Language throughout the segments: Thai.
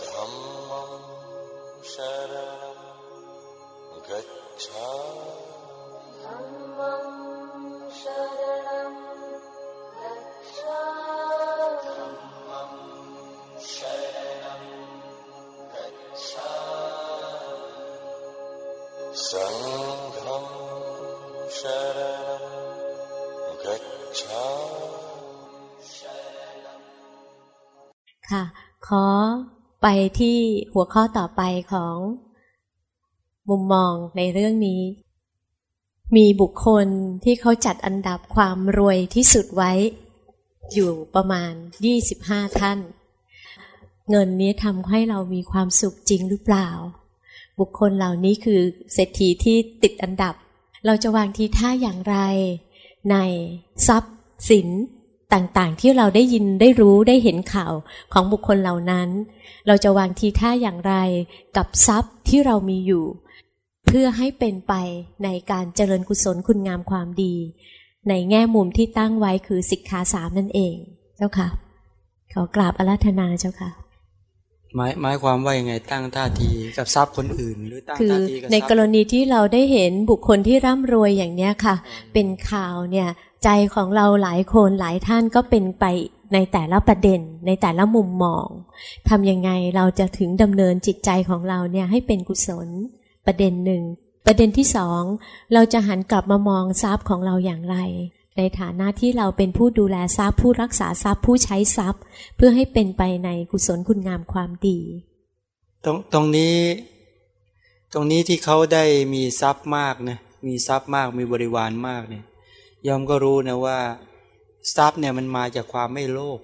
धम्मं शरणं गच्छामि ขอไปที่หัวข้อต่อไปของ มุมมองในเรื่องนี้ มีบุคคลที่เขาจัดอันดับความรวยที่สุดไว้ อยู่ประมาณ 25 ท่าน เงินนี้ทำให้เรามีความสุขจริงหรือเปล่า บุคคลเหล่านี้คือเศรษฐีที่ติดอันดับ เราจะวางทีท่าอย่างไร ในทรัพย์สิน ต่างๆ ที่เราได้ยินได้รู้ได้เห็นข่าวของบุคคลเหล่านั้น เราจะวางทีท่าอย่างไรกับทรัพย์ที่เรามีอยู่ เพื่อให้เป็นไปในการเจริญกุศลคุณงามความดี ในแง่มุมที่ตั้งไว้คือสิกขาสามนั่นเอง เจ้าค่ะ ขอกราบอาราธนาเจ้าค่ะหมายหมายความว่ายังไงตั้งท่าทีกับทรัพย์คนอื่น หรือตั้งคือท่าทีกับในทรัพย์กรณีที่เราได้เห็นบุคคลที่ร่ำรวยอย่างเนี้ยค่ะ เป็นข่าวเนี่ย ใจของเราหลายคนหลายท่านก็เป็นไปในแต่ละประเด็นในแต่ละมุมมองทำยังไงเราจะถึงดำเนินจิตใจของเราเนี่ยให้เป็นกุศลประเด็นหนึ่ง ประเด็นที่สองเราจะหันกลับมามองทรัพย์ของเราอย่างไร ในฐานะที่เราเป็นผู้ดูแลทรัพย์ ผู้รักษาทรัพย์ผู้ใช้ทรัพย์ เพื่อให้เป็นไปในกุศลคุณงามความดี ตรงตรงนี้ ตรงนี้ที่เขาได้มีทรัพย์มากนะมีทรัพย์มากมีบริวารมากเนี่ย ยอมก็รู้นะว่า ทรัพย์เนี่ยมันมาจากความไม่โลภ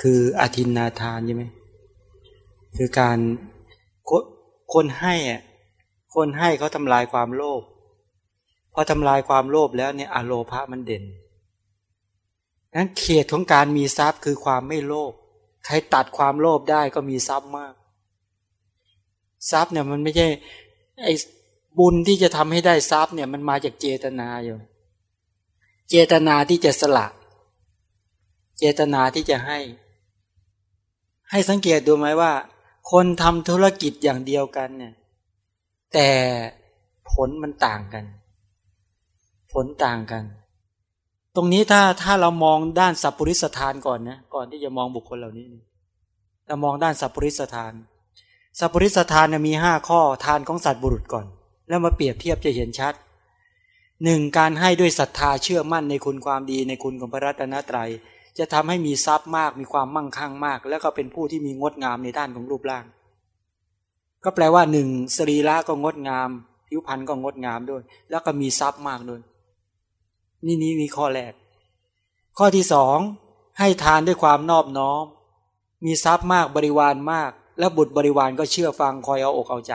คืออาทินนาทานใช่ไหมคือการคนคนให้อะคนให้เขาทำลายความโลภพอทำลายความโลภแล้วเนี่ยอโลภะมันเด่นนั้นเขตของการมีทรัพย์คือความไม่โลภใครตัดความโลภได้ก็มีทรัพย์มาก ทรัพย์เนี่ยมันไม่ใช่ไอ้ บุญที่จะทำให้ได้ทรัพย์เนี่ยมันมาจากเจตนาอยู่ เจตนาที่จะสละ เจตนาที่จะให้ ให้สังเกตดูไหมว่า คนทำธุรกิจอย่างเดียวกันเนี่ย แต่ผลมันต่างกัน ผลต่างกัน ตรงนี้ถ้าถ้าเรามองด้านสัพปริสทานก่อนนะก่อนที่จะมองบุคคลเหล่านี้เรามองด้านสัพปริสทานสัพปริสทานเนี่ยมีห้าข้อทานของสัตว์บุรุษก่อน แล้วมาเปรียบเทียบจะเห็นชัดหนึ่งการให้ด้วยศรัทธาเชื่อมั่นในคุณความดีในคุณของพระรัตนตรัย จะทำให้มีทรัพย์มากมีความมั่งคั่งมาก แล้วก็เป็นผู้ที่มีงดงามในด้านของรูปร่าง ก็แปลว่าหนึ่งสรีระก็งดงาม ผิวพรรณก็งดงามด้วย แล้วก็มีทรัพย์มากด้วยนี่นี่มีข้อแรก ข้อที่สองให้ทานด้วยความนอบน้อม มีทรัพย์มากบริวารมาก และบุตรบริวารก็เชื่อฟังคอยเอาอกเอาใจ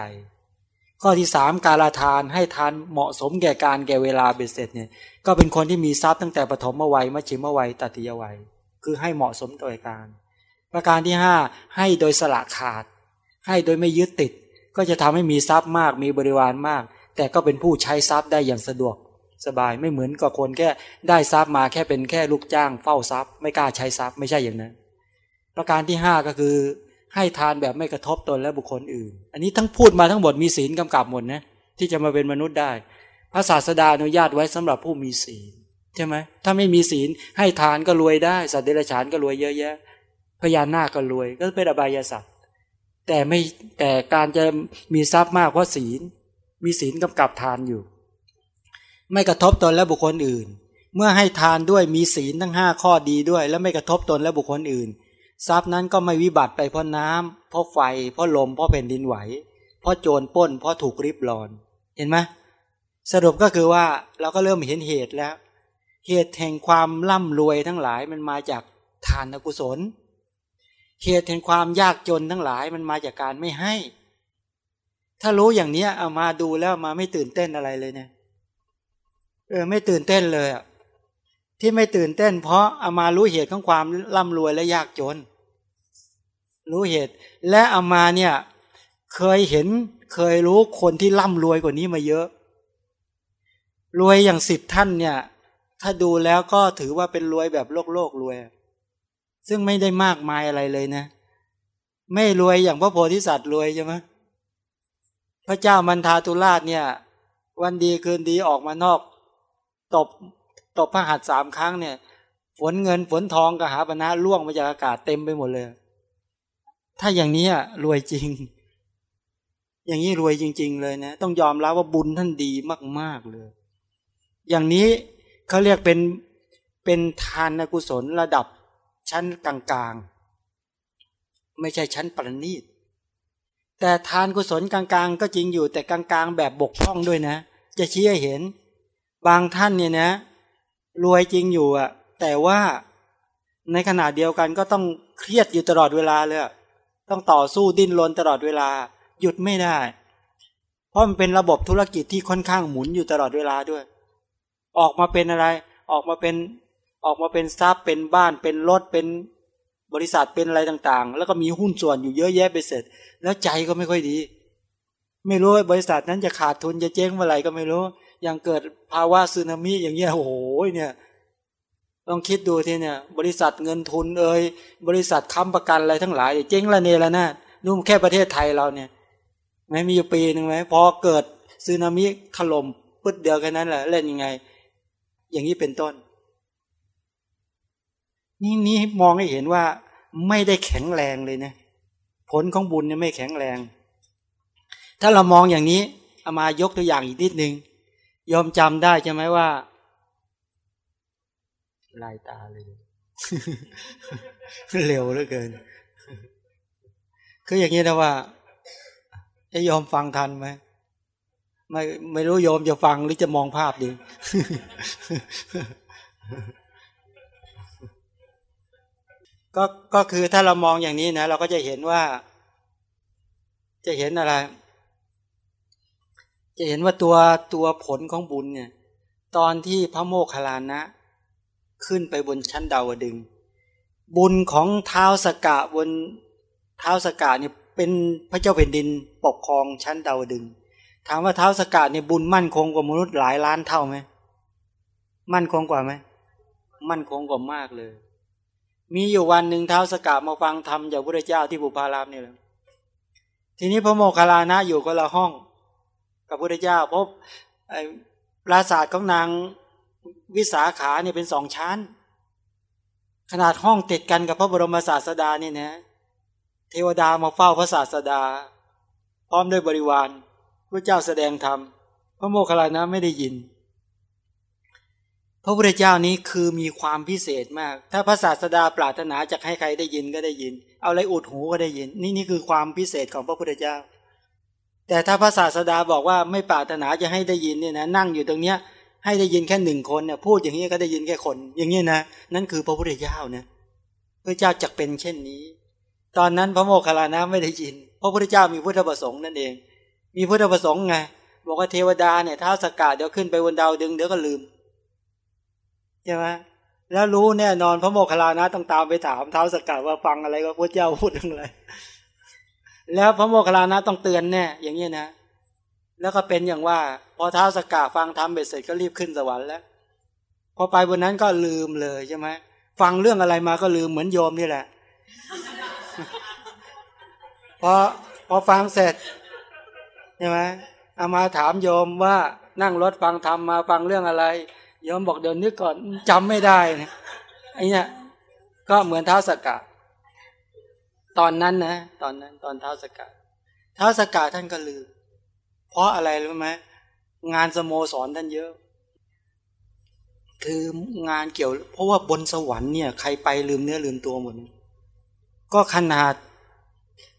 ข้อที่สามการลทานให้ทานเหมาะสมแก่การแก่เวลาเบ็ดเสร็จเนี่ยก็เป็นคนที่มีทรัพย์ตั้งแต่ปฐมวัยมัชชิมวัยตัติยวัย คือให้เหมาะสมต่อการ ประการที่ห้าให้โดยสละขาด ให้โดยไม่ยึดติด ก็จะทำให้มีทรัพย์มากมีบริวารมาก แต่ก็เป็นผู้ใช้ทรัพย์ได้อย่างสะดวก สบายไม่เหมือนกับคนแค่ได้ทรัพย์มาแค่เป็นแค่ลูกจ้างเฝ้าทรัพย์ ไม่กล้าใช้ทรัพย์ไม่ใช่อย่างนั้น ประการที่ห้าก็คือ ให้ทานแบบไม่กระทบตนและบุคคลอื่น อันนี้ทั้งพูดมาทั้งหมดมีศีลกำกับหมดนะที่จะมาเป็นมนุษย์ได้ พระศาสดาอนุญาตไว้สำหรับผู้มีศีลใช่ไหมถ้าไม่มีศีลให้ทานก็รวยได้ สัตว์เดรัจฉานก็รวยเยอะแยะพญานาคก็รวยก็เป็นอบายสัตว์แต่ไม่แต่การจะมีทรัพย์มากเพราะศีล มีศีลกำกับทานอยู่ ไม่กระทบตนและบุคคลอื่น เมื่อให้ทานด้วยมีศีลทั้งห้าข้อดีด้วย และไม่กระทบตนและบุคคลอื่น ทรัพย์นั้นก็ไม่วิบัติไปเพราะน้ำเพราะไฟ เพราะลม เพราะแผ่นดินไหว เพราะโจรป้น เพราะถูกริบรอน เห็นไหมสรุปก็คือว่าเราก็เริ่มเห็นเหตุแล้ว เหตุแห่งความร่ำรวยทั้งหลายมันมาจากทานกุศล เหตุแห่งความยากจนทั้งหลายมันมาจากการไม่ให้ ถ้ารู้อย่างเนี้ยเอามาดูแล้วมาไม่ตื่นเต้นอะไรเลยเนี่ยเออไม่ตื่นเต้นเลยอะที่ไม่ตื่นเต้นเพราะเอามารู้เหตุของความร่ำรวยและยากจน รู้เหตุ และเอามาเนี่ยเคยเห็นเคยรู้คนที่ร่ำรวยกว่านี้มาเยอะ รวยอย่างสิบท่านเนี่ย ถ้าดูแล้วก็ถือว่าเป็นรวยแบบโลกโลกรวย ซึ่งไม่ได้มากมายอะไรเลยนะ ไม่รวยอย่างพระโพธิสัตว์รวยใช่ไหมพระเจ้ามันทาตุราชเนี่ย วันดีคืนดีออกมานอก ตบตบพระหัตถ์สามครั้งเนี่ย ฝนเงินฝนทองกหาปณะล่วงมาจากอากาศเต็มไปหมดเลย ถ้าอย่างนี้รวยจริง อย่างนี้รวยจริง ๆ เลยนะต้องยอมรับว่าบุญท่านดีมาก ๆเลย อย่างนี้เขาเรียกเป็นเป็นทานกุศลระดับชั้นกลางๆ ไม่ใช่ชั้นประณีตแต่ทานกุศลกลางๆ ก็จริงอยู่แต่กลางๆ แบบบกพร่องด้วยนะ จะชี้ให้เห็น บางท่านเนี่ยนะ รวยจริงอยู่อะแต่ว่าในขณะเดียวกันก็ต้องเครียดอยู่ตลอดเวลาเลย ต้องต่อสู้ดิ้นรนตลอดเวลา หยุดไม่ได้ เพราะมันเป็นระบบธุรกิจที่ค่อนข้างหมุนอยู่ตลอดเวลาด้วย ออกมาเป็นอะไร ออกมาเป็นออกมาเป็นทรัพย์เป็นบ้านเป็นรถเป็นบริษัทเป็นอะไรต่างๆ แล้วก็มีหุ้นส่วนอยู่เยอะแยะไปเสร็จ แล้วใจก็ไม่ค่อยดี ไม่รู้บริษัทนั้นจะขาดทุนจะเจ๊งเมื่อไหร่ก็ไม่รู้ อย่างเกิดภาวะสึนามิอย่างเงี้ยโอ้โหเนี่ย ต้องคิดดูที่เนี่ย บริษัทเงินทุนเอ่ยบริษัทค้ำประกันอะไรทั้งหลายเจ๊งละเนละนานู่นแค่ประเทศไทยเราเนี่ยไม่มีอยู่ปีหนึ่งไหมพอเกิดสึนามิถล่มปึ๊ดเดียวแค่นั้นแหละเล่นยังไง อย่างนี้เป็นต้น นี่นี่มองให้เห็นว่า ไม่ได้แข็งแรงเลยนะผลของบุญเนี่ยไม่แข็งแรง ถ้าเรามองอย่างนี้เอามายกตัวอย่างอีกนิดหนึ่งยอมจำได้ใช่ไหมว่า ลายตาเลย เร็วเหลือเกิน คืออย่างนี้นะว่าจะยอมฟังทันไหมไม่ไม่รู้โยมจะฟังหรือจะมองภาพดี ก็ก็คือถ้าเรามองอย่างนี้นะ เราก็จะเห็นว่า จะเห็นอะไร จะเห็นว่าตัวตัวผลของบุญเนี่ย ตอนที่พระโมคคัลลานะ ขึ้นไปบนชั้นดาวดึง บุญของเท้าสกะบนเท้าสกะเนี่ยเป็นพระเจ้าแผ่นดินปกครองชั้นดาวดึง ถามว่าเท้าสกะเนี่ยบุญมั่นคงกว่ามนุษย์หลายล้านเท่าไหมมั่นคงกว่าไหมมั่นคงกว่ามากเลย มีอยู่วันหนึ่งเท้าสกะมาฟังธรรมจากพระเจ้าที่บุพารามเนี่แหละทีนี้พระโมคคัลลานะอยู่ก็ละห้อง กับพระเจ้าพบปราศาสตร์ของนาง วิสาขาเนี่ยเป็นสองชั้น ขนาดห้องติดกันกับพระบรมศาสดาเนี่ยนะ เทวดามาเฝ้าพระศาสดา พร้อมด้วยบริวารพระเจ้าแสดงธรรม พระโมคคัลลานะไม่ได้ยิน พระพุทธเจ้านี้คือมีความพิเศษมาก ถ้าพระศาสดาปรารถนาจะให้ใครได้ยินก็ได้ยิน เอาอะไรอุดหูก็ได้ยิน นี่นี่คือความพิเศษของพระพุทธเจ้า แต่ถ้าพระศาสดาบอกว่าไม่ปรารถนาจะให้ได้ยินเนี่ยนะนั่งอยู่ตรงเนี้ย ให้ได้ยินแค่หนึ่งคนเนี่ยพูดอย่างนี้ก็ได้ยินแค่คน อย่างนี้นะนั่นคือพระพุทธเจ้านะพระเจ้าจักเป็นเช่นนี้ ตอนนั้นพระโมคคัลลานะไม่ได้ยินพระพุทธเจ้ามีพุทธประสงค์นั่นเอง มีพุทธประสงค์ไงบอกว่าเทวดาเนี่ยถ้าสกัดเดี๋ยวขึ้นไปบนดาวดึงเดี๋ยวก็ลืมใช่ไหมแล้วรู้แน่นอนพระโมคคัลลานะต้องตามไปถามเท้าสกัดว่าฟังอะไรว่าพระเจ้าพูดอะไร แล้วพระโมคคัลลานะต้องเตือนแน่อย่างนี้นะ แล้วก็เป็นอย่างว่า อเท้าสกัดฟังทำเบ็ดเสร็จก็รีบขึ้นสวรรค์แล้ว พอไปบนนั้นก็ลืมเลยใช่ไหมฟังเรื่องอะไรมาก็ลืมเหมือนโยมนี่แหละ พอพอฟังเสร็จใช่ไหมเอามาถามโยมว่านั่งรถฟังธรรมมาฟังเรื่องอะไรโยมบอกเดี๋ยวนึกก่อนจำไม่ได้นะไอ้เนี่ยก็เหมือนเท้าสกัดตอนนั้นนะ ตอนนั้น ตอนเท้าสกัดเท้าสกัดท่านก็ลืม เพราะอะไรรู้ไหม งานสโมสรท่านเยอะ คืองานเกี่ยว เพราะว่าบนสวรรค์เนี่ยใครไปลืมเนื้อลืมตัวหมดก็ขนาด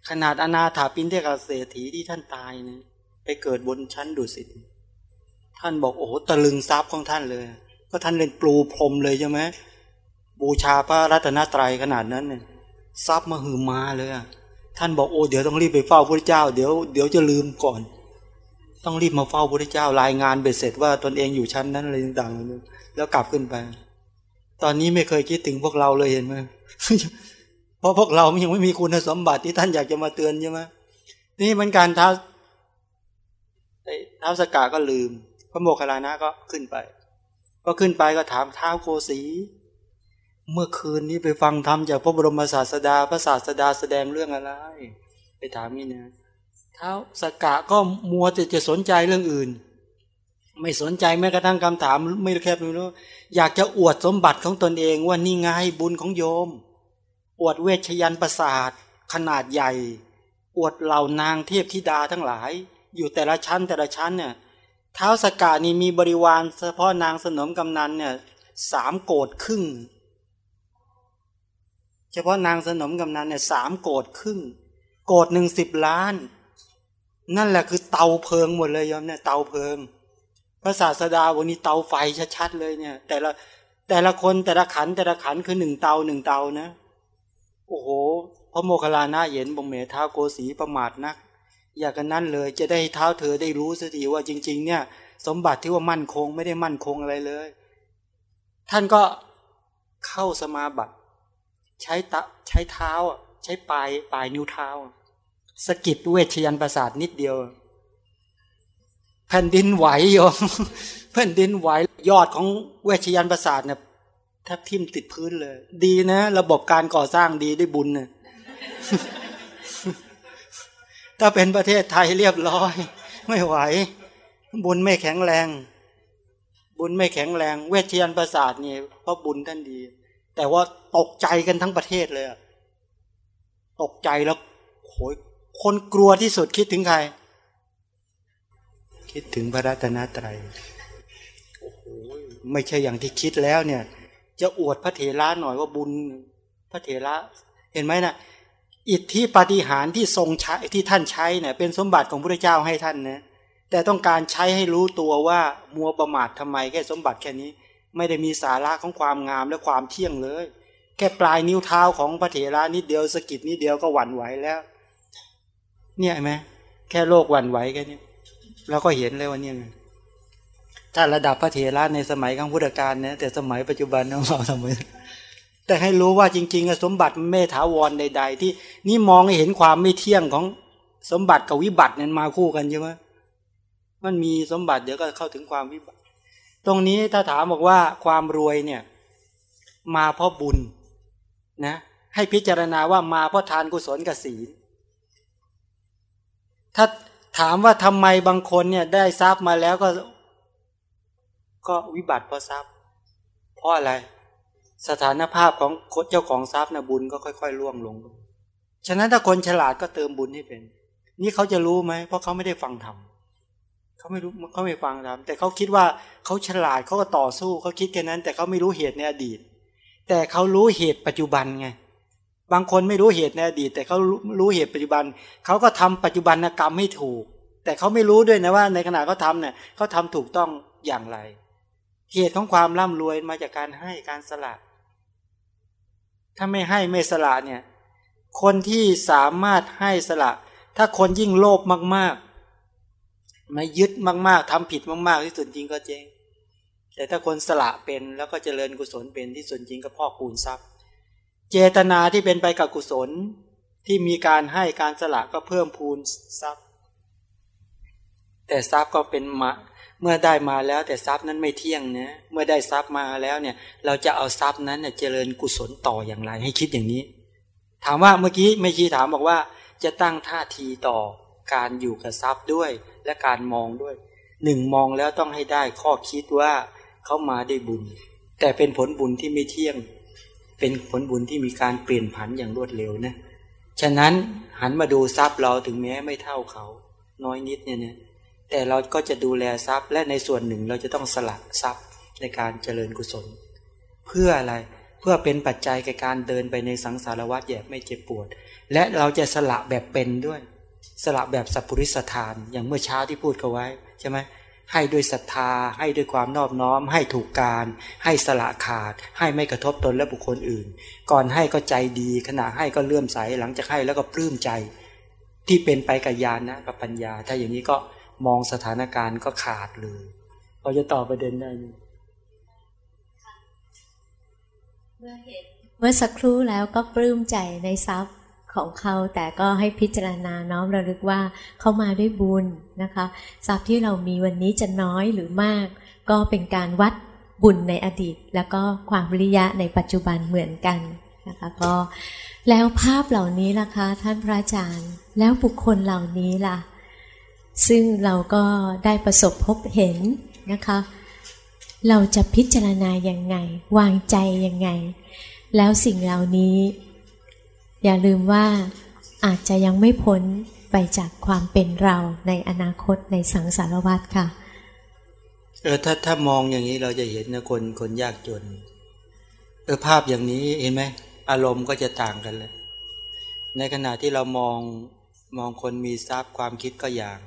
ขนาดอนาถาปินเทกเศรษฐีที่ท่านตายเนะไปเกิดบนชั้นดุสิตท่านบอกโอ้โหตะลึงทรัพย์ของท่านเลย ก็ท่านเล่นปลูพรมเลยใช่ไหมบูชาพระรัตนตรัยขนาดนั้นเนี่ยทรัพย์มาหือมาเลยท่านบอกโอ้เดี๋ยวต้องรีบไปเฝ้าพระเจ้าเดี๋ยวเดี๋ยวจะลืมก่อน ต้องรีบมาเฝ้าพระเจ้ารายงานเบ็ดเสร็จว่าตนเองอยู่ชั้นนั้นอะไรต่างๆแล้วกลับขึ้นไป ตอนนี้ไม่เคยคิดถึงพวกเราเลยเห็นไหมเพราะพวกเรายังไม่มีคุณสมบัติที่ท่านอยากจะมาเตือนใช่ไหมนี่มันการท้าท้าวสกาก็ลืม พระโมคคัลลานะก็ขึ้นไป ก็ขึ้นไปก็ถามท้าวโกสีเมื่อคืนนี้ไปฟังธรรมจากพระบรมศาสดา พระศาสดาแสดงเรื่องอะไร ไปถามนี่นะ เท้าสกกะก็มัวแต่จะสนใจเรื่องอื่น ไม่สนใจแม้กระทั่งคำถาม ไม่แค่ไม่รู้อยากจะอวดสมบัติของตนเองว่านี่ไงบุญของโยม อวดเวชยันประสาทขนาดใหญ่ อวดเหล่านางเทพธิดาทั้งหลาย อยู่แต่ละชั้นแต่ละชั้นเนี่ยเท้าสกกะนี่มีบริวารเฉพาะนางสนมกำนันเนี่ยสามโกดครึ่ง เฉพาะนางสนมกำนันเนี่ยสามโกดครึ่ง โกดหนึ่งสิบล้าน นั่นแหละคือเตาเพลิงหมดเลยยอมเนี่ยเตาเพลิงพระศาสดาวันนี้เตาไฟชัดๆเลยเนี่ย แต่ละแต่ละคนแต่ละขันแต่ละขันคือหนึ่งเตาหนึ่งเตานะ โอ้โหพระโมคคัลลานะเห็นบงเมท้าโกสีประมาทนัก อยากกันนั้นเลยจะได้เท้าเธอได้รู้สักทีว่าจริง ๆ เนี่ย สมบัติที่ว่ามั่นคงไม่ได้มั่นคงอะไรเลย ท่านก็เข้าสมาบัติ ใช้ตะใช้เท้าใช้ปลายปลายนิ้วเท้า สกิดเวชยันประสาทนิดเดียว แผ่นดินไหวโยมแผ่นดินไหวยอดของเวชยันประสาทเนี่ยแทบทิ่มติดพื้นเลย ดีนะ ระบบการก่อสร้างดีได้บุญเนี่ยถ้าเป็นประเทศไทยเรียบร้อย ไม่ไหว บุญไม่แข็งแรง บุญไม่แข็งแรง เวชยันประสาทนี่เพราะบุญท่านดี แต่ว่าตกใจกันทั้งประเทศเลยตกใจแล้วโหย คนกลัวที่สุดคิดถึงใคร คิดถึงพระรัตนตรัยโอ้โหไม่ใช่อย่างที่คิดแล้วเนี่ย จะอวดพระเถระหน่อยว่าบุญพระเถระ เห็นไหมนะ่ะอิทธิปฏิหารที่ทรงใช้ที่ท่านใช้เนี่ยเป็นสมบัติของพระเจ้าให้ท่านนะแต่ต้องการใช้ให้รู้ตัวว่ามัวประมาททำไมแค่สมบัติแค่นี้ ไม่ได้มีสาระของความงามและความเที่ยงเลย แค่ปลายนิ้วเท้าของพระเถระนิดเดียวสกิดนิดเดียวก็หวั่นไหวแล้ว เนี่ยไหมแค่โลกหวั่นไหวแค่นี้เราก็เห็นเลยว่าเนี่ยถ้าระดับพระเถระในสมัยของพุทธกาลเนี่ยแต่สมัยปัจจุบันเราทำไมแต่ให้รู้ว่าจริงๆสมบัติเมถาวรใด ๆ ที่นี่มองเห็นความไม่เที่ยงของสมบัติกับวิบัตินั้นมาคู่กันใช่ไหมมันมีสมบัติเดี๋ยวก็เข้าถึงความวิบัติ ตรงนี้ถ้าถามบอกว่าความรวยเนี่ย มาเพราะบุญนะ ให้พิจารณาว่ามาเพราะทานกุศลกับศีล ถ้าถามว่าทำไมบางคนเนี่ยได้ทรัพย์มาแล้วก็ ก็วิบัติเพราะทรัพย์ เพราะอะไร สถานภาพของเจ้าของทรัพย์นะบุญก็ค่อยๆล่วงลง ฉะนั้นถ้าคนฉลาดก็เติมบุญให้เป็น นี่เขาจะรู้ไหมเพราะเขาไม่ได้ฟังธรรมเขาไม่รู้เขาไม่ฟังธรรมแต่เขาคิดว่าเขาฉลาดเขาก็ต่อสู้เขาคิดแค่นั้น แต่เขาไม่รู้เหตุในอดีต แต่เขารู้เหตุปัจจุบันไง บางคนไม่รู้เหตุในอดีต แต่เขารู้เหตุปัจจุบันเขาก็ทำปัจจุบันกรรมให้ถูก แต่เขาไม่รู้ด้วยนะว่าในขณะเขาทาเนี่ยเขาทำถูกต้องอย่างไร เหตุของความร่ำรวยมาจากการให้การสละถ้าไม่ให้ไม่สละเนี่ย คนที่สามารถให้สละ ถ้าคนยิ่งโลภมากๆไม่ยึดมาก ๆทำผิดมาก ๆ ที่สุดจริงก็เจ๊งแต่ถ้าคนสละเป็นแล้วก็เจริญกุศลเป็นที่สุดจริงก็พ่อคูณทรัพย์ เจตนาที่เป็นไปกับกุศลที่มีการให้การสละก็เพิ่มพูนทรัพย์ แต่ทรัพย์ก็เป็นมาเมื่อได้มาแล้วแต่ทรัพย์นั้นไม่เที่ยงนะเมื่อได้ทรัพย์มาแล้วเนี่ย เราจะเอาทรัพย์นั้นเนี่ยเจริญกุศลต่ออย่างไร ให้คิดอย่างนี้ ถามว่าเมื่อกี้ไม่ชีถามบอกว่า จะตั้งท่าทีต่อการอยู่กับทรัพย์ด้วย และการมองด้วยหนึ่งมองแล้วต้องให้ได้ข้อคิดว่าเขามาได้บุญ แต่เป็นผลบุญที่ไม่เที่ยง เป็นผลบุญที่มีการเปลี่ยนผันอย่างรวดเร็วนะ ฉะนั้นหันมาดูทรัพย์เราถึงแม้ไม่เท่าเขา น้อยนิดเนี่ยนะแต่เราก็จะดูแลทรัพย์และในส่วนหนึ่งเราจะต้องสละทรัพย์ในการเจริญกุศล เพื่ออะไรเพื่อเป็นปัจจัยในการเดินไปในสังสารวัฏแยบไม่เจ็บปวด และเราจะสละแบบเป็นด้วย สละแบบสัพพุริสถานอย่างเมื่อเช้าที่พูดกันไว้ใช่ไหม ให้ด้วยศรัทธา ให้ด้วยความนอบน้อม ให้ถูกการ ให้สละขาด ให้ไม่กระทบตนและบุคคลอื่น ก่อนให้ก็ใจดี ขณะให้ก็เลื่อมใสหลังจากให้แล้วก็ปลื้มใจ ที่เป็นไปกับญาณนะกับปัญญา ถ้าอย่างนี้ก็มองสถานการณ์ก็ขาดเลยเราจะตอบประเด็นได้เมื่อเห็นเมื่อสักครู่แล้วก็ปลื้มใจในทรัพย์ ของเขาแต่ก็ให้พิจารณาน้อมระลึกว่าเขามาด้วยบุญนะคะทรัพย์ที่เรามีวันนี้จะน้อยหรือมาก ก็เป็นการวัดบุญในอดีต แล้วก็ความวิริยะในปัจจุบันเหมือนกันนะคะก็แล้วภาพเหล่านี้ล่ะคะ ท่านพระอาจารย์แล้วบุคคลเหล่านี้ล่ะ ซึ่งเราก็ได้ประสบพบเห็นนะคะ เราจะพิจารณาอย่างไง วางใจอยังไง แล้วสิ่งเหล่านี้ อย่าลืมว่าอาจจะยังไม่พ้นไปจากความเป็นเราในอนาคตในสังสารวัฏค่ะ เออถ้าถ้ามองอย่างนี้เราจะเห็นนะคนคนยากจน เออภาพอย่างนี้เห็นไหมอารมณ์ก็จะต่างกันเลย ในขณะที่เรามองมองคนมีทรัพย์ความคิดก็อย่าง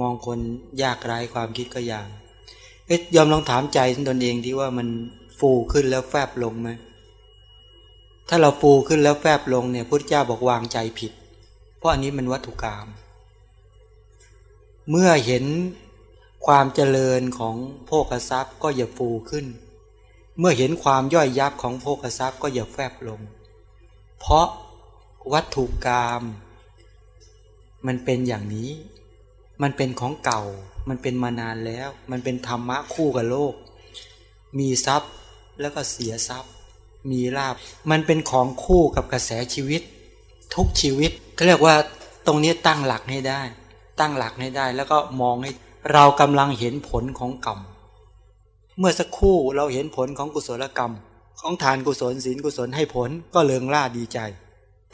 มองคนยากไร้ความคิดก็อย่างเอ๊ะยอมลองถามใจตนเองที่ว่ามันฟูขึ้นแล้วแฟบลงไหม ถ้าเราฟูขึ้นแล้วแฟบลงเนี่ยพุทธเจ้าบอกวางใจผิด เพราะอันนี้มันวัตถุกรรมเมื่อเห็นความเจริญของโภคทรัพย์ก็อย่าฟูขึ้น เมื่อเห็นความย่อยยับของโภคทรัพย์ก็อย่าแฟบลง เพราะวัตถุกรรมมันเป็นอย่างนี้ มันเป็นของเก่า มันเป็นมานานแล้ว มันเป็นธรรมะคู่กับโลก มีทรัพย์แล้วก็เสียทรัพย์ มีลาบ มันเป็นของคู่กับกระแสชีวิต ทุกชีวิตเขาเรียกว่าตรงนี้ตั้งหลักให้ได้ ตั้งหลักให้ได้ แล้วก็มองให้เรากำลังเห็นผลของกรรม เมื่อสักครู่เราเห็นผลของกุศลกรรม ของทานกุศลศีลกุศลให้ผลก็เลิงล่าดีใจ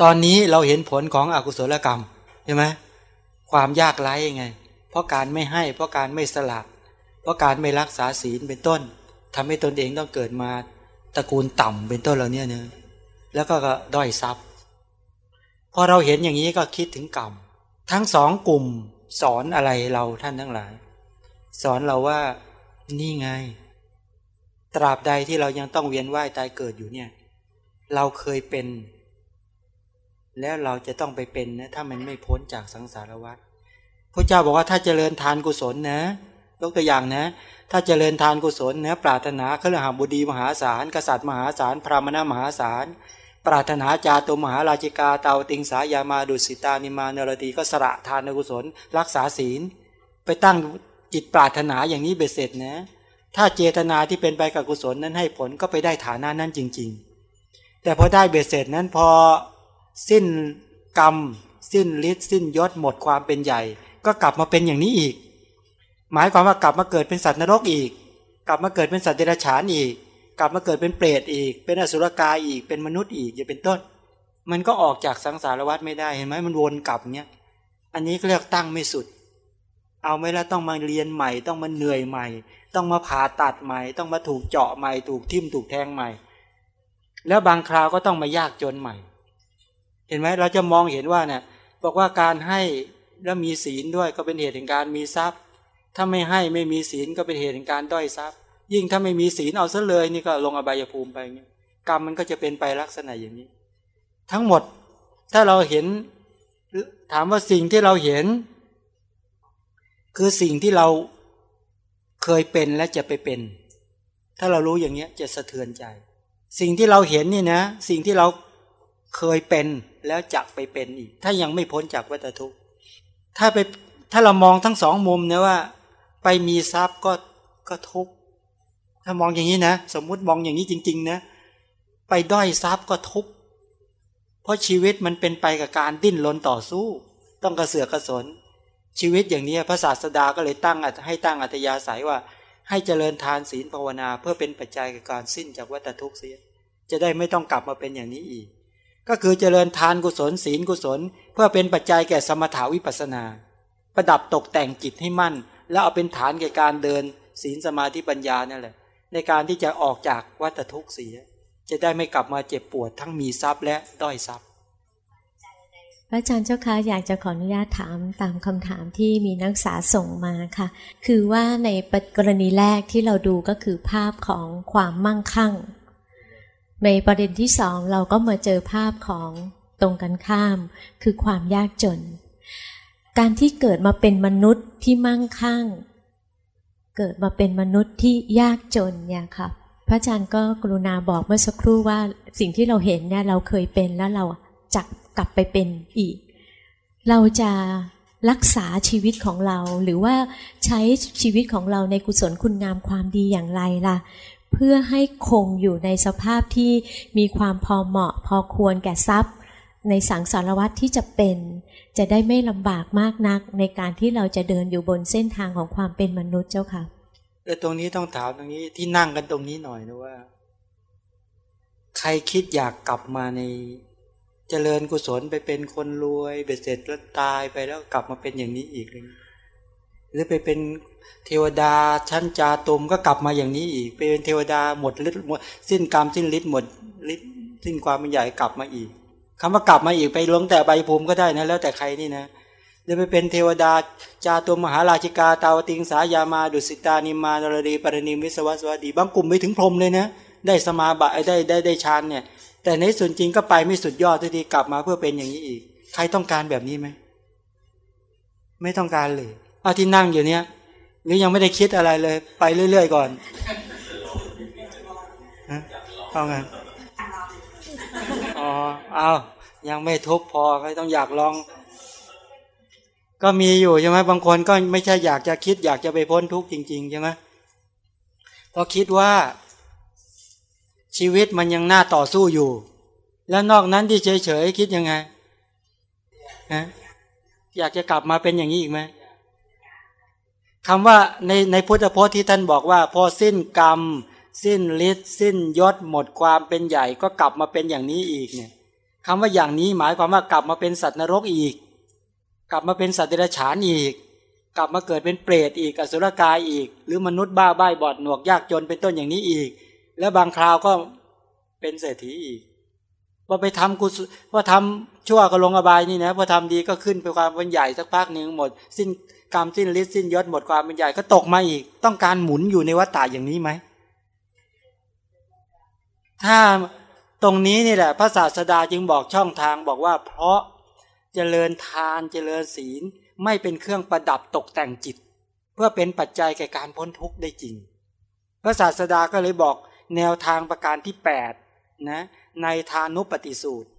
ตอนนี้เราเห็นผลของอกุศลกรรมใช่ไหมความยากไร้ยังไง เพราะการไม่ให้เพราะการไม่สละเพราะการไม่รักษาศีลเป็นต้นทำให้ตนเองต้องเกิดมา ตระกูลต่ำเป็นต้นเราเนี่ยเนะแล้วก็ด้อยทรัพย์ พอเราเห็นอย่างนี้ก็คิดถึงกรรมทั้งสองกลุ่มสอนอะไรเราท่านทั้งหลาย สอนเราว่านี่ไง ตราบใดที่เรายังต้องเวียนว่ายตายเกิดอยู่เนี่ย เราเคยเป็น แล้วเราจะต้องไปเป็นนะถ้ามันไม่พ้นจากสังสารวัฏพระเจ้าบอกว่าถ้าเจริญทานกุศลนะ ยกตัวอย่างนะ ถ้าเจริญทานกุศลนะปรารถนาเครือหาบุดีมหาศาล กษัตริย์มหาศาล พระมณมหาศาล ปรารถนาจาตุมหาราชิกาเตาติงสายามาดุสิตานิมานรตีก็สระทานกุศล รักษาศีล ไปตั้งจิตปรารถนาอย่างนี้เบ็ดเสร็จนะถ้าเจตนาที่เป็นไปกับกุศลนั้นให้ผลก็ไปได้ฐานะนั้นจริง ๆ แต่พอได้เบ็ดเสร็จนั้นพอสิ้นกรรม สิ้นฤทธิ์สิ้นยศหมดความเป็นใหญ่ ก็กลับมาเป็นอย่างนี้อีก หมายความว่ากลับมาเกิดเป็นสัตว์นรกอีก กลับมาเกิดเป็นสัตว์เดรัจฉานอีก กลับมาเกิดเป็นเปรตอีก เป็นอสุรกายอีกเป็นมนุษย์อีกอย่าเป็นต้น มันก็ออกจากสังสารวัฏไม่ได้เห็นไหมมันวนกลับเนี้ยอันนี้เรียกตั้งไม่สุด เอาไม่แล้วต้องมาเรียนใหม่ ต้องมาเหนื่อยใหม่ ต้องมาผ่าตัดใหม่ ต้องมาถูกเจาะใหม่ ถูกทิ่มถูกแทงใหม่ แล้วบางคราวก็ต้องมายากจนใหม่ เห็นไหมเราจะมองเห็นว่าเนี่ยบอกว่าการให้แล้วมีศีลด้วยก็เป็นเหตุแห่งการมีทรัพย์ ถ้าไม่ให้ไม่มีศีลก็เป็นเหตุแห่งการด้อยทรัพย์ ยิ่งถ้าไม่มีศีลเอาซะเลยนี่ก็ลงอบายภูมิไปเงี้ยกรรมมันก็จะเป็นไปลักษณะอย่างนี้ ทั้งหมดถ้าเราเห็นถามว่าสิ่งที่เราเห็น คือสิ่งที่เราเคยเป็นและจะไปเป็น ถ้าเรารู้อย่างเนี้ยจะสะเทือนใจ สิ่งที่เราเห็นนี่นะ สิ่งที่เราเคยเป็นแล้วจะไปเป็นอีก ถ้ายังไม่พ้นจากวัฏทุกข์ถ้าไปถ้าเรามองทั้งสองมุมนะว่า ไปมีทรัพย์ก็ก็ทุกข์ถ้ามองอย่างนี้นะสมมุติมองอย่างนี้จริง ๆ นะ ไปด้อยทรัพย์ก็ทุกข์เพราะชีวิตมันเป็นไปกับการดิ้นรนต่อสู้ ต้องกระเสือกกระสน ชีวิตอย่างนี้พระศาสดาก็เลยตั้งให้ตั้งอัตยาศัยว่า ให้เจริญทานศีลภาวนา เพื่อเป็นปัจจัยกับการสิ้นจากวัฏทุกข์เสียจะได้ไม่ต้องกลับมาเป็นอย่างนี้อีก ก็คือเจริญทานกุศลศีลกุศล เพื่อเป็นปัจจัยแก่สมถาวิปัสนา ประดับตกแต่งจิตให้มั่น แล้วเอาเป็นฐานแก่การเดิน ศีลสมาธิปัญญานั่นแหละ ในการที่จะออกจากวัฏทุกข์เสีย จะได้ไม่กลับมาเจ็บปวดทั้งมีทรัพย์และด้อยทรัพย์พระอาจารย์เจ้าคะอยากจะขออนุญาตถามตามคำถามที่มีนักศึกษาส่งมาค่ะ คือว่าในกรณีแรกที่เราดูก็คือภาพของความมั่งคั่ง ในประเด็นที่สองเราก็มาเจอภาพของตรงกันข้าม คือความยากจน การที่เกิดมาเป็นมนุษย์ที่มั่งคั่ง เกิดมาเป็นมนุษย์ที่ยากจนเนี่ยค่ะ พระอาจารย์ก็กรุณาบอกเมื่อสักครู่ว่าสิ่งที่เราเห็นเนี่ยเราเคยเป็นแล้วเราจักกลับไปเป็นอีก เราจะรักษาชีวิตของเราหรือว่าใช้ชีวิตของเราในกุศลคุณงามความดีอย่างไรล่ะ เพื่อให้คงอยู่ในสภาพที่มีความพอเหมาะพอควรแก่ทรัพย์ ในสังสารวัตรที่จะเป็น จะได้ไม่ลำบากมากนักในการที่เราจะเดินอยู่บนเส้นทางของความเป็นมนุษย์เจ้าค่ะแต่ตรงนี้ต้องถามตรงนี้ที่นั่งกันตรงนี้หน่อยนะว่า ใครคิดอยากกลับมาในเจริญกุศลไปเป็นคนรวยเบ็ดเสร็จแล้วตายไปแล้วกลับมาเป็นอย่างนี้อีกเลยหรือไปเป็นเทวดาชั้นจาตุมก็กลับมาอย่างนี้อีกไปเป็นเทวดาหมดฤทธิ์หมดสิ้นกรรมสิ้นฤทธิ์หมดฤทธิ์สิ้นความเป็นใหญ่กลับมาอีก คำว่ากลับมาอีกไปลงแต่ใบภูมิก็ได้นะแล้วแต่ใครนี่นะหรือไปเป็นเทวดาจาตุมมหาราชิกาตาวติงสายามาดุสิตานิมานรดีปรณิมวิสวัสวดีบางกลุ่มไปถึงพรมเลยนะได้สมาบัติได้ได้ได้ฌานเนี่ย แต่ในส่วนจริงก็ไปไม่สุดยอดทีทีกลับมาเพื่อเป็นอย่างนี้อีก ใครต้องการแบบนี้ไหมไม่ต้องการเลยเอาที่นั่งอยู่เนี้ยหรือยังไม่ได้คิดอะไรเลย ไปเรื่อยๆก่อนฮะเอาไง อ๋อเอายังไม่ทุบพอไม่ต้องอยากลอง ก็มีอยู่ใช่ไหมบางคนก็ไม่ใช่อยากจะคิด อยากจะไปพ้นทุกข์จริงๆใช่ไหมเพราะคิดว่า ชีวิตมันยังน่าต่อสู้อยู่ แล้วนอกนั้นที่เฉยๆคิดยังไงฮะอยากจะกลับมาเป็นอย่างนี้อีกไหมคำว่าในในพุทธพจน์ที่ท่านบอกว่า พอสิ้นกรรม สิ้นฤทธิ์สิ้นยศหมดความเป็นใหญ่ก็กลับมาเป็นอย่างนี้อีกเนี่ยคำว่าอย่างนี้หมายความว่ากลับมาเป็นสัตว์นรกอีก กลับมาเป็นสัตว์เดรัจฉานอีก กลับมาเกิดเป็นเปรตอีกอสุรกายอีก หรือมนุษย์บ้าใบ้บอดหนวกยากจนเป็นต้นอย่างนี้อีก แล้วบางคราวก็เป็นเศรษฐีอีกพอไปทำกุศลพอทำชั่วก็ลงอบายนี่นะพอทำดีก็ขึ้นไปความเป็นใหญ่สักพักหนึ่งหมด สิ้นกรรมสิ้นฤทธิ์สิ้นยศหมดความเป็นใหญ่ก็ตกมาอีก ต้องการหมุนอยู่ในวัฏฏะอย่างนี้ไหม ถ้าตรงนี้นี่แหละพระศาสดาจึงบอกช่องทางบอกว่า เพราะเจริญทานเจริญศีลไม่เป็นเครื่องประดับตกแต่งจิต เพื่อเป็นปัจจัยแก่การพ้นทุกข์ได้จริง พระศาสดาก็เลยบอกแนวทางประการที่แปดนะในทานุปฏิสูตร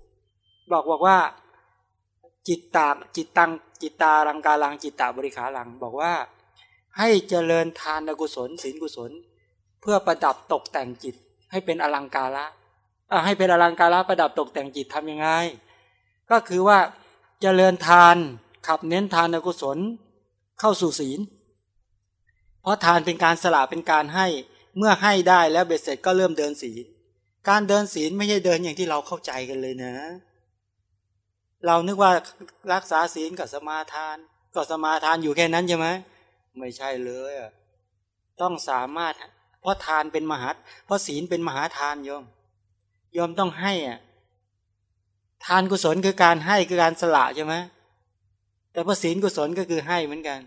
บอกบอกว่าจิตตาจิตตังจิตตารังกาลังจิตตาบริขาลัง บอกว่า ให้เจริญทานกุศลศีลกุศล เพื่อประดับตกแต่งจิต ให้เป็นอลังการะให้เป็นอลังการะประดับตกแต่งจิตทำยังไง ก็คือว่าเจริญทานขับเน้นทานกุศลเข้าสู่ศีล เพราะทานเป็นการสละเป็นการให้เมื่อให้ได้แล้วเบ็ดเสร็จก็เริ่มเดินศีล การเดินศีลไม่ใช่เดินอย่างที่เราเข้าใจกันเลยนะ เรานึกว่ารักษาศีลกับสมาทาน ก็สมาทานอยู่แค่นั้นใช่ไหมไม่ใช่เลยต้องสามารถ เพราะทานเป็นมหาเพราะศีลเป็นมหาทานโยมโยมต้องให้อะทานกุศลคือการให้คือการสละใช่ไหมแต่พระศีลกุศลก็คือให้เหมือนกัน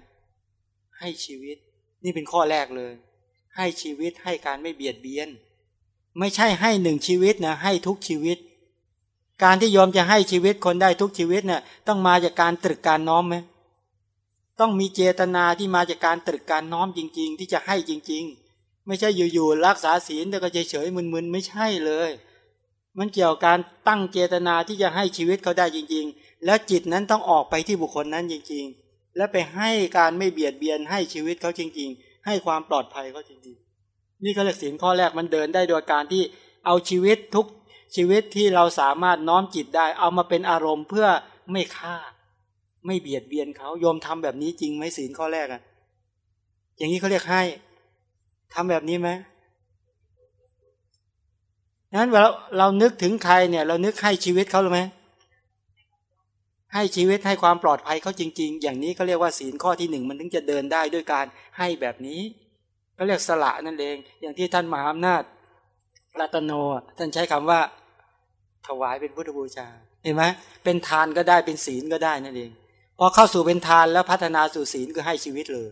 ให้ชีวิต นี่เป็นข้อแรกเลย ให้ชีวิตให้การไม่เบียดเบียน ไม่ใช่ให้หนึ่งชีวิตนะให้ทุกชีวิต การที่ยอมจะให้ชีวิตคนได้ทุกชีวิตเนะ่ยต้องมาจากการตรึกการน้อมไหมต้องมีเจตนาที่มาจากการตรึกการน้อมจริง ๆ ที่จะให้จริง ๆ ไม่ใช่อยู่ๆรักษาศีลแต่ก็เฉยๆมึนๆไม่ใช่เลย มันเกี่ยวกับการตั้งเจตนาที่จะให้ชีวิตเขาได้จริง ๆ แล้วจิตนั้นต้องออกไปที่บุคคลนั้นจริง ๆ และไปให้การไม่เบียดเบียนให้ชีวิตเขาจริง ๆ ให้ความปลอดภัยเขาจริงๆ นี่ก็เลยศีลข้อแรกมันเดินได้โดยการที่เอาชีวิตทุกชีวิตที่เราสามารถน้อมจิตได้ เอามาเป็นอารมณ์เพื่อไม่ฆ่า ไม่เบียดเบียนเขาโยมทำแบบนี้จริงไหมศีลข้อแรกอะอย่างนี้เขาเรียกให้ ทำแบบนี้ไหมนั้นเราเรานึกถึงใครเนี่ย เรานึกให้ชีวิตเขาหรือไหมให้ชีวิตให้ความปลอดภัยเขาจริง ๆ อย่างนี้เขาเรียกว่าศีลข้อที่หนึ่งมันถึงจะเดินได้ด้วยการให้แบบนี้ก็เรียกสละนั่นเอง อย่างที่ท่านมหาอำนาจรัตโนท่านใช้คำว่า ถวายเป็นพุทธบูชา เห็นไหมเป็นทานก็ได้เป็นศีลก็ได้นั่นเองพอเข้าสู่เป็นทานแล้วพัฒนาสู่ศีลก็ให้ชีวิตเลย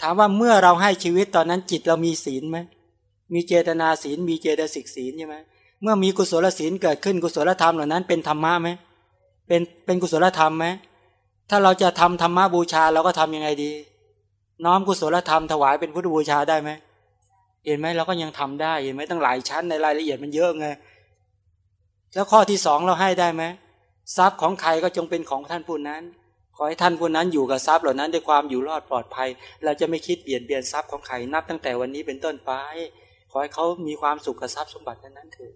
ถามว่าเมื่อเราให้ชีวิตตอนนั้นจิตเรามีศีลไหมมีเจตนาศีล มีเจตสิกศีลใช่ไหมเมื่อมีกุศลศีลเกิดขึ้นกุศลธรรมเหล่านั้นเป็นธรรมะไหมเป็นเป็นกุศลธรรมไหมถ้าเราจะทำธรรมะบูชาเราก็ทํำยังไงดี น้อมกุศลธรรมถวายเป็นพุทธบูชาได้ไหมเห็นไหมเราก็ยังทำได้เห็นไหมตั้งหลายชั้นในรายละเอียดมันเยอะไงแล้วข้อที่สองเราให้ได้ไหมทรัพย์ของใครก็จงเป็นของท่านผู้นั้น ขอให้ท่านผู้นั้นอยู่กับทรัพย์เหล่านั้นด้วยความอยู่รอดปลอดภัย เราจะไม่คิดเบียดเบียนทรัพย์ของใครนับตั้งแต่วันนี้เป็นต้นไป ขอให้เขามีความสุขกับทรัพย์สมบัตินั้นเถิด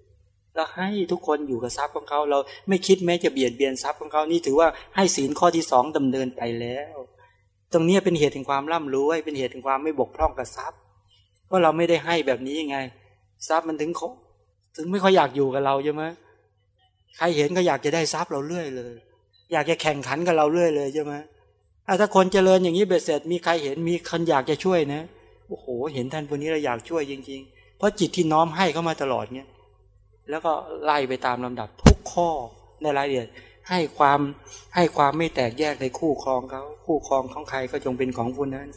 เราให้ทุกคนอยู่กับทรัพย์ของเขาเราไม่คิดแม้จะเบียดเบียนทรัพย์ของเขานี่ถือว่าให้ศีลข้อที่สองดำเนินไปแล้ว ตรงนี้เป็นเหตุแห่งความร่ำรวยเป็นเหตุแห่งความไม่บกพร่องกับทรัพย์เพราะเราไม่ได้ให้แบบนี้ยังไง ทรัพย์มันถึงเขาถึงไม่ค่อยอยากอยู่กับเราใช่ไหมใครเห็นก็อยากจะได้ทรัพย์เราเรื่อยเลย อยากจะแข่งขันกับเราเรื่อยเลยใช่ไหมถ้าคนเจริญอย่างนี้เบ็ดเสร็จมีใครเห็นมีคนอยากจะช่วยนะโอ้โห เห็นท่านคนนี้เราอยากช่วยจริง ๆ เพราะจิตที่น้อมให้เข้ามาตลอดเนี่ยแล้วก็ไล่ไปตามลำดับทุกข้อในรายละเอียดให้ความให้ความไม่แตกแยกในคู่ครองเขาคู่ครองของใครก็จงเป็นของผู้นั้น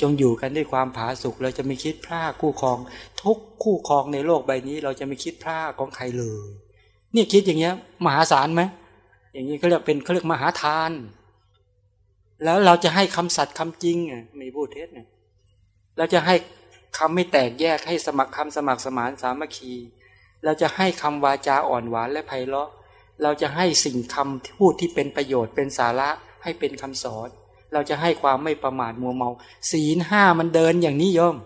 จงอยู่กันด้วยความผาสุกเราจะไม่คิดพลาดคู่ครอง ทุกคู่ครองในโลกใบนี้ เราจะไม่คิดพลาดของใครเลย เนี่ยคิดอย่างเงี้ย มหาศาลไหม อย่างนี้เขาเรียกเป็นเขาเรียกมหาทาน แล้วเราจะให้คำสัตย์คำจริงอะไม่พูดเท็จเนี่ยเราจะให้คำไม่แตกแยกให้สมัครคำสมัครสมานสามัคคี เราจะให้คำวาจาอ่อนหวานและไพเราะ เราจะให้สิ่งคำพูดที่เป็นประโยชน์เป็นสาระให้เป็นคำสอน เราจะให้ความไม่ประมาทมัวเมา ศีลห้ามันเดินอย่างนี้โยม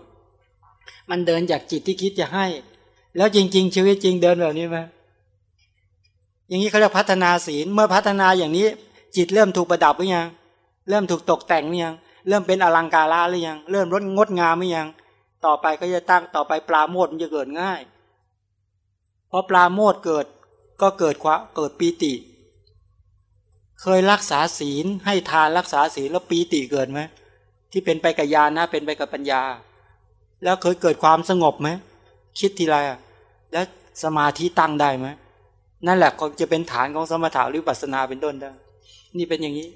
มันเดินจากจิตที่คิดจะให้ แล้วจริง ๆ ชีวิตจริงเดินแบบนี้ไหม อย่างนี้เขาเรียกพัฒนาศีล เมื่อพัฒนาอย่างนี้ จิตเริ่มถูกประดับหรือยัง เริ่มถูกตกแต่งหรือยัง เริ่มเป็นอลังการละหรือยัง เริ่มรดงดงามหรือยัง ต่อไปก็จะตั้งต่อไปปลาโมดมันจะเกิดง่าย เพราะปลาโมดเกิดก็เกิดควาเกิดปีติ เคยรักษาศีลให้ทานรักษาศีลแล้วปีติเกิดไหมที่เป็นไปกับญาณนะเป็นไปกับปัญญา แล้วเคยเกิดความสงบไหมคิดทีไรอะแล้วสมาธิตั้งได้ไหม นั่นแหละก็จะเป็นฐานของสมถะหรือปัสนาเป็นต้นได้ นี่เป็นอย่างนี้